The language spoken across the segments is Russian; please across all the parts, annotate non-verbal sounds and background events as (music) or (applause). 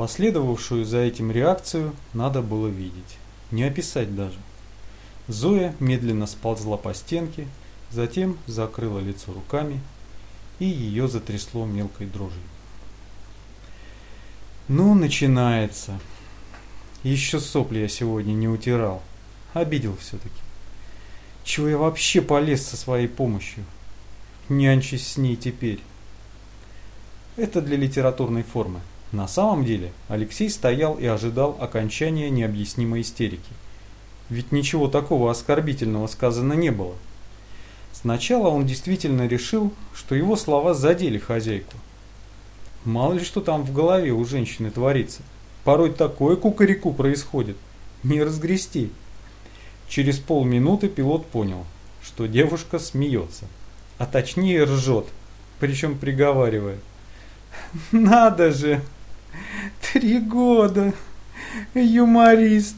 Последовавшую за этим реакцию надо было видеть, не описать даже. Зоя медленно сползла по стенке, затем закрыла лицо руками, и ее затрясло мелкой дрожью. Ну, начинается. Еще сопли я сегодня не утирал. Обидел все-таки. Чего я вообще полез со своей помощью? Нянчись с ней теперь. Это для литературной формы. На самом деле Алексей стоял и ожидал окончания необъяснимой истерики. Ведь ничего такого оскорбительного сказано не было. Сначала он действительно решил, что его слова задели хозяйку. Мало ли что там в голове у женщины творится. Порой такое кукареку происходит. Не разгрести. Через полминуты пилот понял, что девушка смеется. А точнее ржет. Причем приговаривая. Надо же! Три года! Юморист!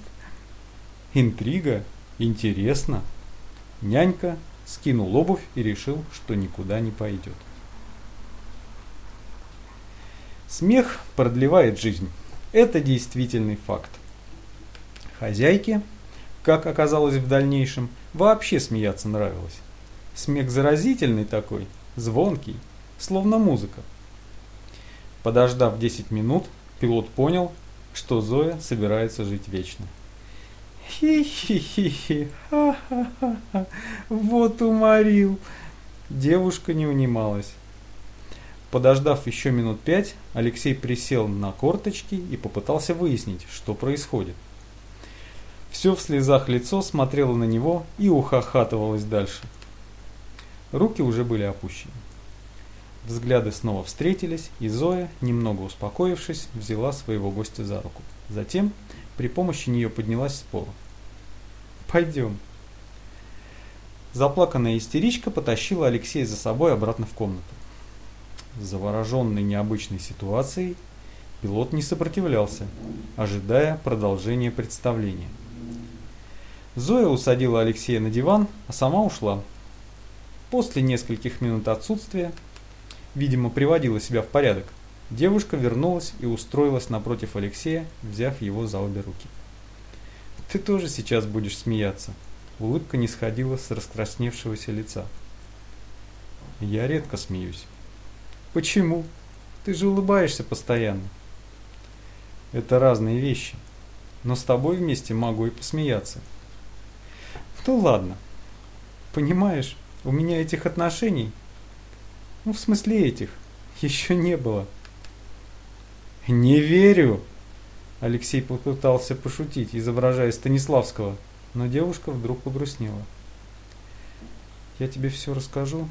Интрига? Интересно. Нянька скинул обувь и решил, что никуда не пойдет. Смех продлевает жизнь. Это действительный факт. Хозяйке, как оказалось в дальнейшем, вообще смеяться нравилось. Смех заразительный такой, звонкий, словно музыка. Подождав 10 минут, пилот понял, что Зоя собирается жить вечно. Хи-хи-хи-хи, ха-ха-ха, вот уморил. Девушка не унималась. Подождав еще минут пять, Алексей присел на корточки и попытался выяснить, что происходит. Все в слезах лицо смотрело на него и ухахатывалось дальше. Руки уже были опущены. Взгляды снова встретились, и Зоя, немного успокоившись, взяла своего гостя за руку. Затем при помощи нее поднялась с пола. «Пойдем». Заплаканная истеричка потащила Алексея за собой обратно в комнату. Завороженный необычной ситуацией, пилот не сопротивлялся, ожидая продолжения представления. Зоя усадила Алексея на диван, а сама ушла. После нескольких минут отсутствия, видимо, приводила себя в порядок, девушка вернулась и устроилась напротив Алексея, взяв его за обе руки. «Ты тоже сейчас будешь смеяться», улыбка не сходила с раскрасневшегося лица. «Я редко смеюсь». «Почему? Ты же улыбаешься постоянно». «Это разные вещи, но с тобой вместе могу и посмеяться». Ну ладно. Понимаешь, у меня этих отношений, ну в смысле этих, еще не было. Не верю. Алексей попытался пошутить, изображая Станиславского, но девушка вдруг погрустнела. Я тебе все расскажу.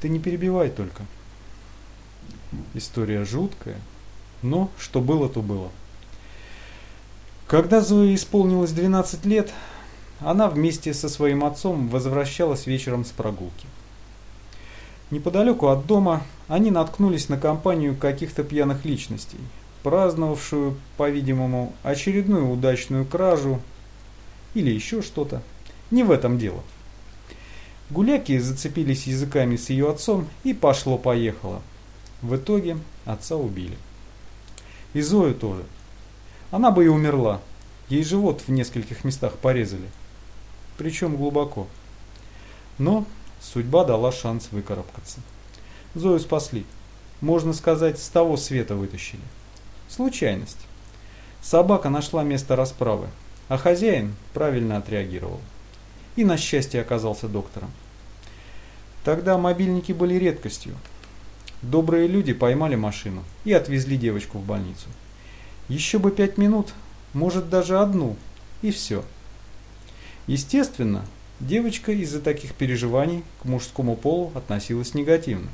Ты не перебивай только. История жуткая, но что было, то было. Когда Зое исполнилось 12 лет, она вместе со своим отцом возвращалась вечером с прогулки. Неподалеку от дома они наткнулись на компанию каких-то пьяных личностей, праздновавшую, по-видимому, очередную удачную кражу или еще что-то. Не в этом дело. Гуляки зацепились языками с ее отцом и пошло-поехало. В итоге отца убили. И Зою тоже. Она бы и умерла. Ей живот в нескольких местах порезали причем глубоко. Но судьба дала шанс выкарабкаться. Зою спасли. Можно сказать, с того света вытащили. Случайность. Собака нашла место расправы, а хозяин правильно отреагировал. И на счастье оказался доктором. Тогда мобильники были редкостью. Добрые люди поймали машину и отвезли девочку в больницу. Еще бы пять минут, может даже одну, и все. Естественно, девочка из-за таких переживаний к мужскому полу относилась негативно.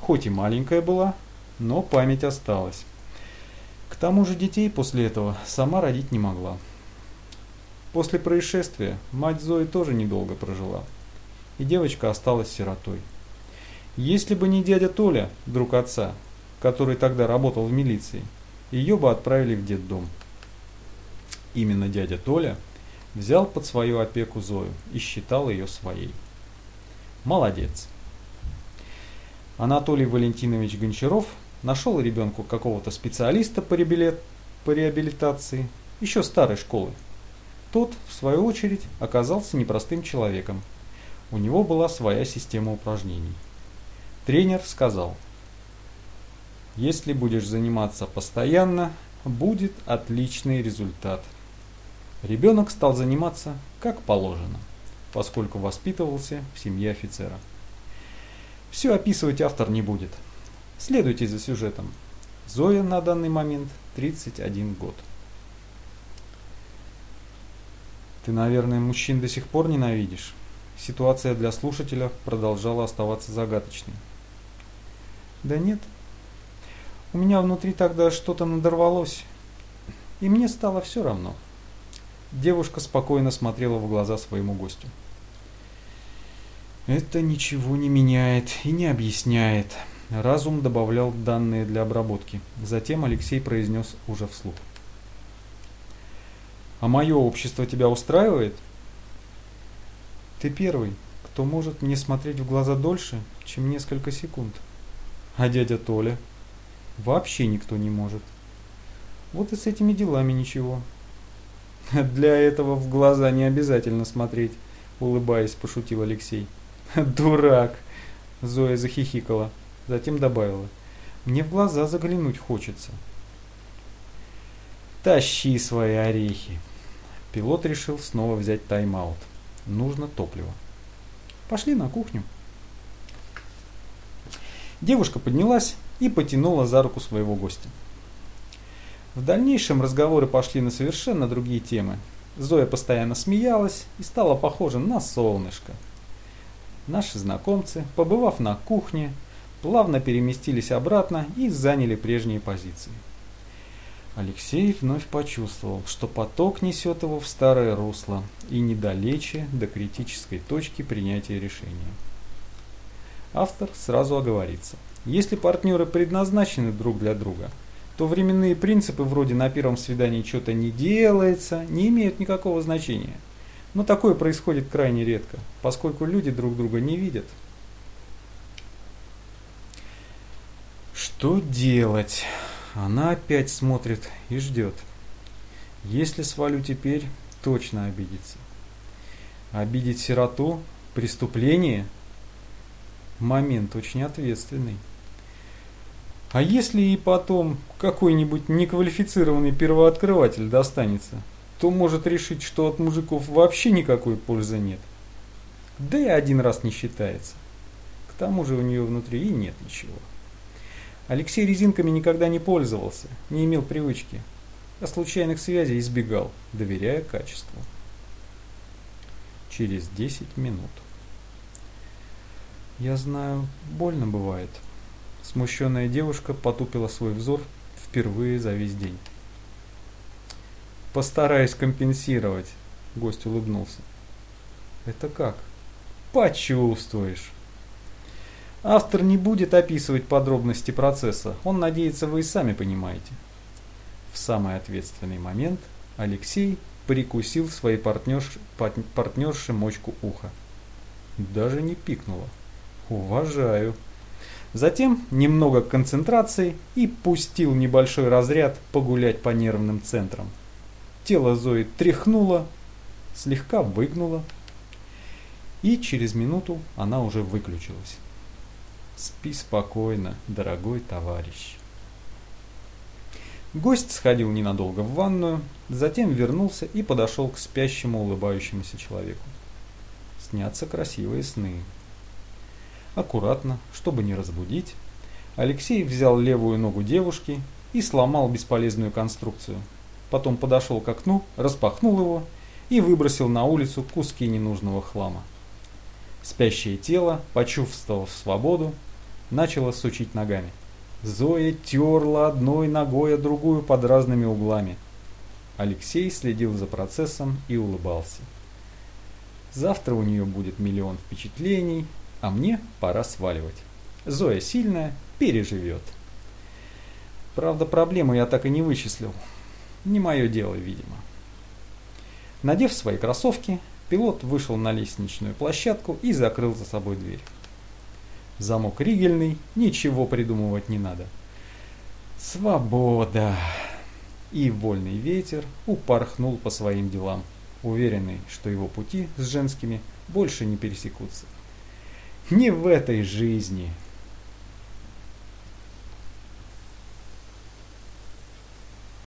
Хоть и маленькая была, но память осталась. К тому же детей после этого сама родить не могла. После происшествия мать Зои тоже недолго прожила, и девочка осталась сиротой. Если бы не дядя Толя, друг отца, который тогда работал в милиции, ее бы отправили в детдом. Именно дядя Толя – взял под свою опеку Зою и считал ее своей. Молодец. Анатолий Валентинович Гончаров нашел ребенку какого-то специалиста по, реабили... по реабилитации, еще старой школы. Тот, в свою очередь, оказался непростым человеком. У него была своя система упражнений. Тренер сказал, если будешь заниматься постоянно, будет отличный результат. Ребенок стал заниматься как положено, поскольку воспитывался в семье офицера. Все описывать автор не будет. Следуйте за сюжетом. Зоя на данный момент 31 год. Ты, наверное, мужчин до сих пор ненавидишь? Ситуация для слушателя продолжала оставаться загадочной. Да нет. У меня внутри тогда что-то надорвалось, и мне стало все равно. Девушка спокойно смотрела в глаза своему гостю. Это ничего не меняет и не объясняет. Разум добавлял данные для обработки. Затем Алексей произнес уже вслух. А мое общество тебя устраивает? Ты первый, кто может мне смотреть в глаза дольше, чем несколько секунд. А дядя Толя? Вообще никто не может. Вот и с этими делами ничего. (laughs) Для этого в глаза не обязательно смотреть, улыбаясь, пошутил Алексей. (laughs) Дурак! Зоя захихикала, затем добавила. Мне в глаза заглянуть хочется. Тащи свои орехи. Пилот решил снова взять тайм-аут. Нужно топливо. Пошли на кухню. Девушка поднялась и потянула за руку своего гостя. В дальнейшем разговоры пошли на совершенно другие темы. Зоя постоянно смеялась и стала похожа на солнышко. Наши знакомцы, побывав на кухне, плавно переместились обратно и заняли прежние позиции. Алексей вновь почувствовал, что поток несет его в старое русло и недалече до критической точки принятия решения. Автор сразу оговорится. Если партнеры предназначены друг для друга, то временные принципы вроде на первом свидании что-то не делается не имеют никакого значения. Но такое происходит крайне редко, поскольку люди друг друга не видят. Что делать? Она опять смотрит и ждет. Если свалю теперь, точно обидится. Обидеть сироту – преступление? Момент очень ответственный. А если и потом какой-нибудь неквалифицированный первооткрыватель достанется, то может решить, что от мужиков вообще никакой пользы нет. Да и один раз не считается. К тому же у нее внутри и нет ничего. Алексей резинками никогда не пользовался, не имел привычки, а случайных связей избегал, доверяя качеству. Через 10 минут. Я знаю, больно бывает. Смущенная девушка потупила свой взор впервые за весь день. Постараюсь компенсировать, гость улыбнулся. Это как? Почувствуешь. Автор не будет описывать подробности процесса, он надеется, вы и сами понимаете. В самый ответственный момент Алексей прикусил своей партнерш, партнерше мочку уха. Даже не пикнуло. Уважаю. Затем немного концентрации и пустил небольшой разряд погулять по нервным центрам. Тело Зои тряхнуло, слегка выгнуло, и через минуту она уже выключилась. Спи спокойно, дорогой товарищ. Гость сходил ненадолго в ванную, затем вернулся и подошел к спящему улыбающемуся человеку. Снятся красивые сны. Аккуратно, чтобы не разбудить, Алексей взял левую ногу девушки и сломал бесполезную конструкцию. Потом подошел к окну, распахнул его и выбросил на улицу куски ненужного хлама. Спящее тело, почувствовав свободу, начало сучить ногами. Зоя терла одной ногой, а другую под разными углами. Алексей следил за процессом и улыбался. Завтра у нее будет миллион впечатлений, а мне пора сваливать. Зоя сильная, переживет. Правда, проблему я так и не вычислил. Не мое дело, видимо. Надев свои кроссовки, пилот вышел на лестничную площадку и закрыл за собой дверь. Замок ригельный, ничего придумывать не надо. Свобода! И вольный ветер упорхнул по своим делам, уверенный, что его пути с женскими больше не пересекутся. Не в этой жизни,